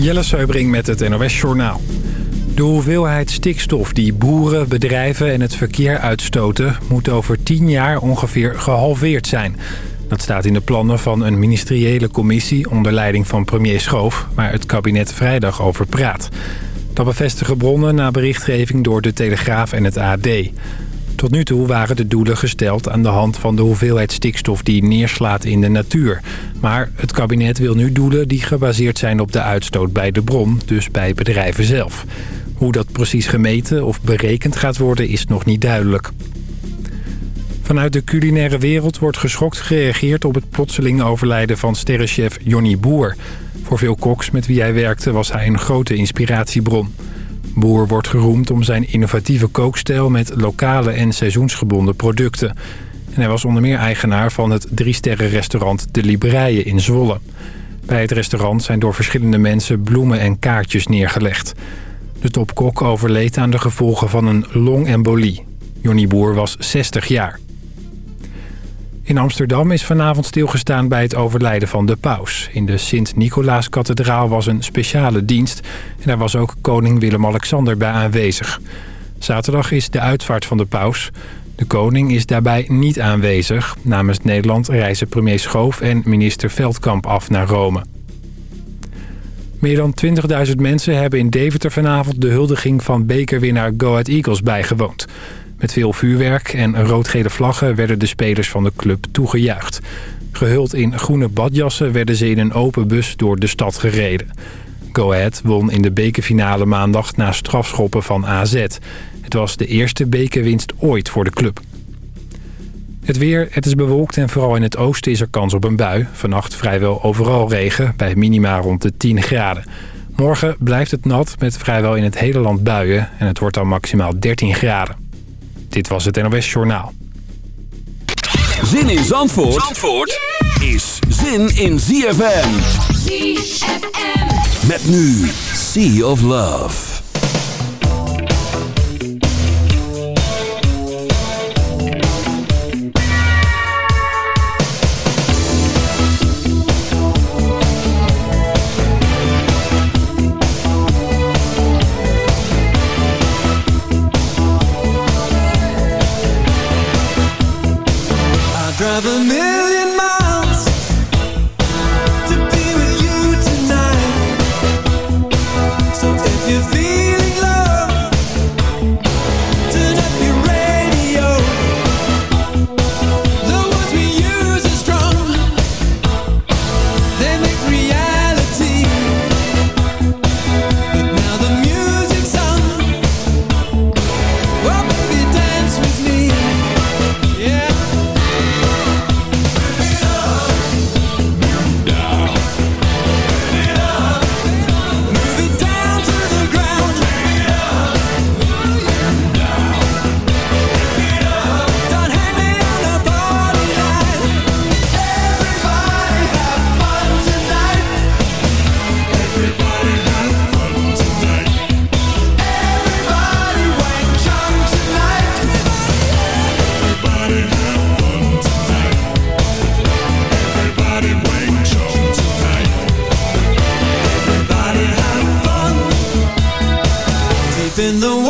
Jelle Seubring met het NOS Journaal. De hoeveelheid stikstof die boeren, bedrijven en het verkeer uitstoten... moet over 10 jaar ongeveer gehalveerd zijn. Dat staat in de plannen van een ministeriële commissie... onder leiding van premier Schoof, waar het kabinet vrijdag over praat. Dat bevestigen bronnen na berichtgeving door de Telegraaf en het AD. Tot nu toe waren de doelen gesteld aan de hand van de hoeveelheid stikstof die neerslaat in de natuur. Maar het kabinet wil nu doelen die gebaseerd zijn op de uitstoot bij de bron, dus bij bedrijven zelf. Hoe dat precies gemeten of berekend gaat worden is nog niet duidelijk. Vanuit de culinaire wereld wordt geschokt gereageerd op het plotseling overlijden van sterrenchef Johnny Boer. Voor veel koks met wie hij werkte was hij een grote inspiratiebron. Boer wordt geroemd om zijn innovatieve kookstijl met lokale en seizoensgebonden producten. En hij was onder meer eigenaar van het drie-sterren-restaurant De Libreien in Zwolle. Bij het restaurant zijn door verschillende mensen bloemen en kaartjes neergelegd. De topkok overleed aan de gevolgen van een longembolie. Johnny Boer was 60 jaar. In Amsterdam is vanavond stilgestaan bij het overlijden van de paus. In de Sint-Nicolaas-kathedraal was een speciale dienst... en daar was ook koning Willem-Alexander bij aanwezig. Zaterdag is de uitvaart van de paus. De koning is daarbij niet aanwezig. Namens Nederland reizen premier Schoof en minister Veldkamp af naar Rome. Meer dan 20.000 mensen hebben in Deventer vanavond de huldiging van bekerwinnaar Go Ahead Eagles bijgewoond. Met veel vuurwerk en rood-gele vlaggen werden de spelers van de club toegejuicht. Gehuld in groene badjassen werden ze in een open bus door de stad gereden. Go Ahead won in de bekerfinale maandag na strafschoppen van AZ. Het was de eerste bekerwinst ooit voor de club. Het weer, het is bewolkt en vooral in het oosten is er kans op een bui. Vannacht vrijwel overal regen, bij minima rond de 10 graden. Morgen blijft het nat met vrijwel in het hele land buien en het wordt dan maximaal 13 graden. Dit was het NOS Journaal. Zin in Zandvoort, Zandvoort is zin in ZFM. ZFM. Met nu Sea of Love. Drive a in the world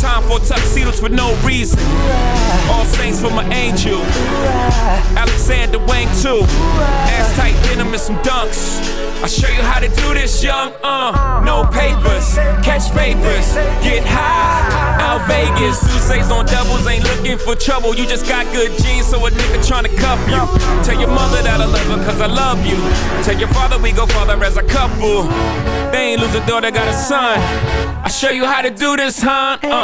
Time for tuxedos for no reason. All saints for my angel. Alexander Wang too. Ass tight denim and some dunks. I'll show you how to do this, young. Uh, no papers, catch papers, get high. Out Vegas, Sousa's on doubles, ain't looking for trouble. You just got good genes, so a nigga tryna cuff you. Tell your mother that I love her, cause I love you. Tell your father we go father as a couple. They ain't lose a daughter, got a son. I show you how to do this, huh? Uh.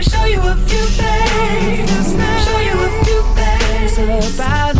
Me show you a few things. Show you a few things about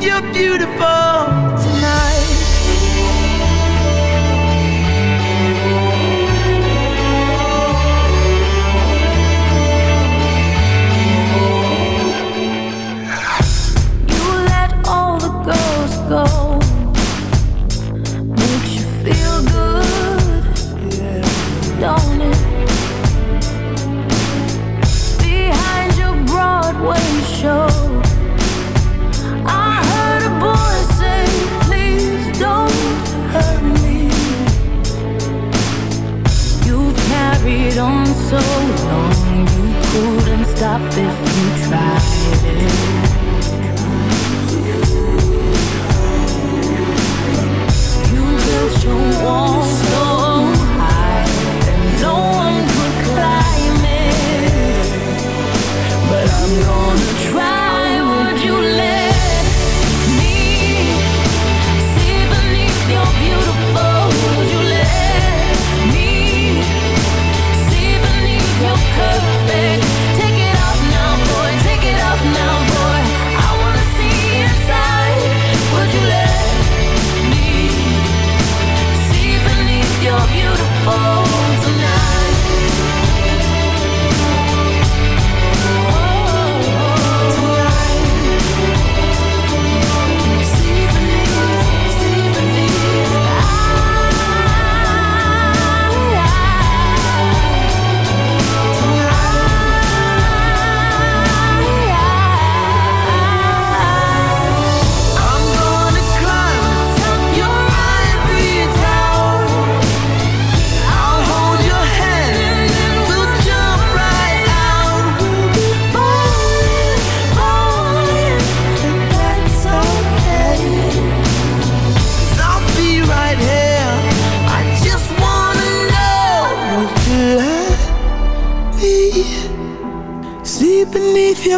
beneath your beautiful stop if you try. it. You built your wall.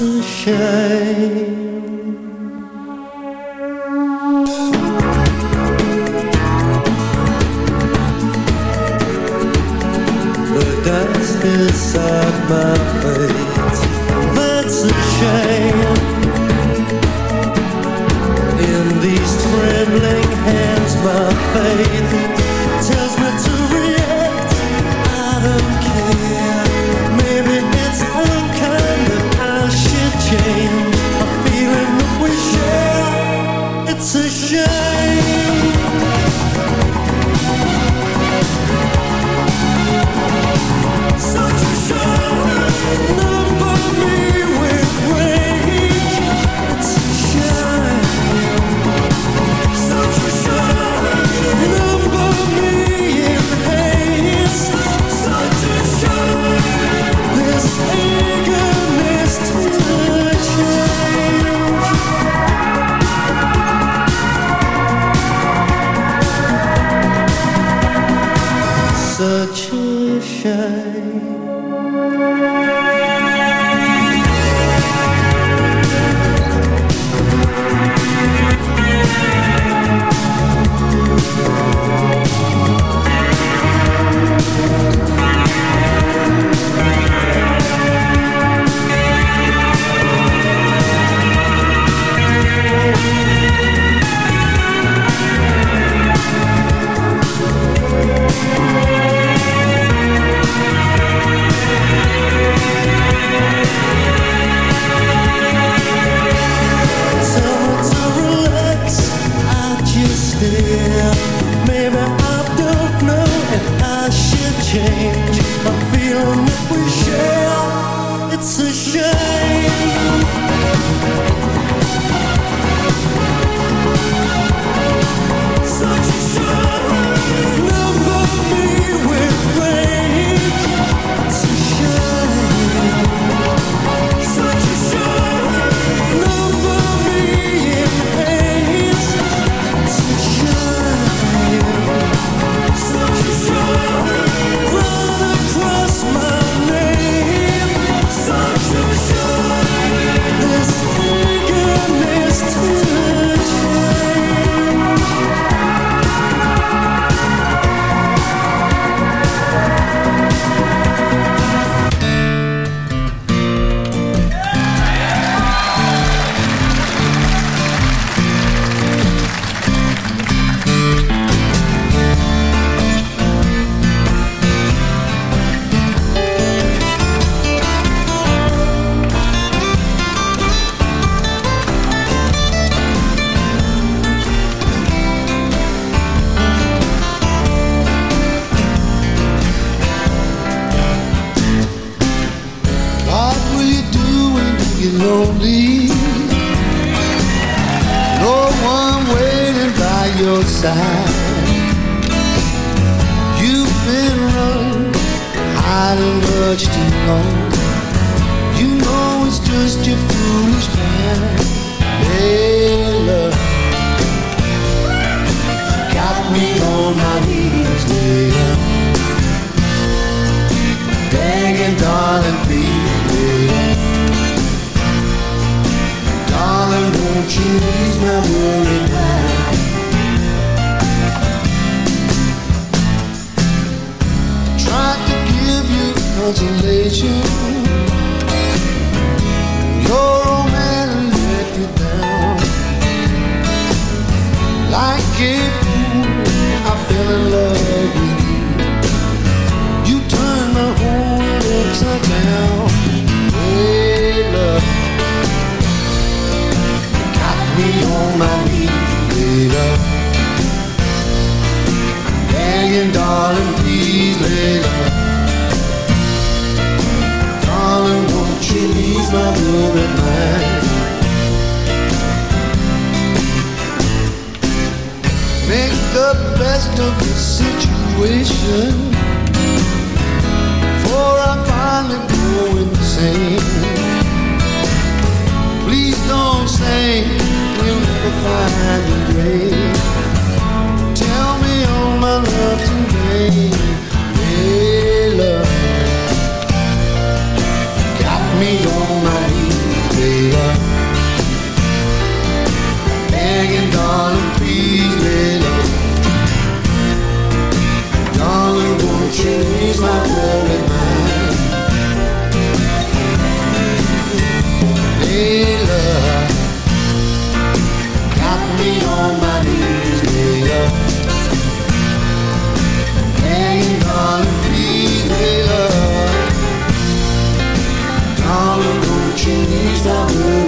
it's a shame. But that's my You ease my worried mind? Tried to give you consolation. Your old man let me down. Like fool, I fell in love with you. You turned my whole world upside down. Me on my knees, hey. Begging, darling, please, lay love. Darling, won't you ease my worried mind? Make the best of the situation Before I finally go insane Please don't say we'll never find a grave Tell me all my Hey, love Got me on my knees, baby. Begging, darling, please, Darling, won't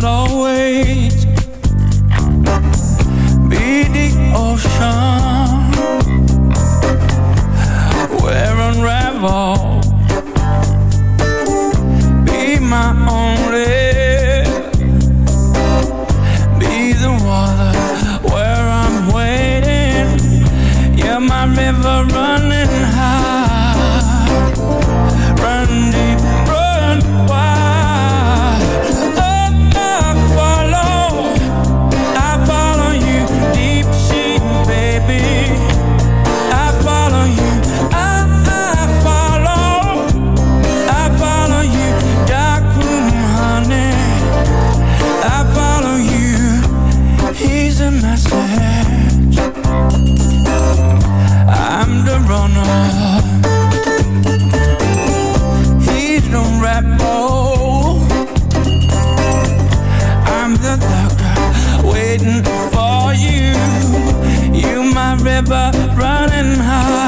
not always be the ocean where unravel be my only never running high.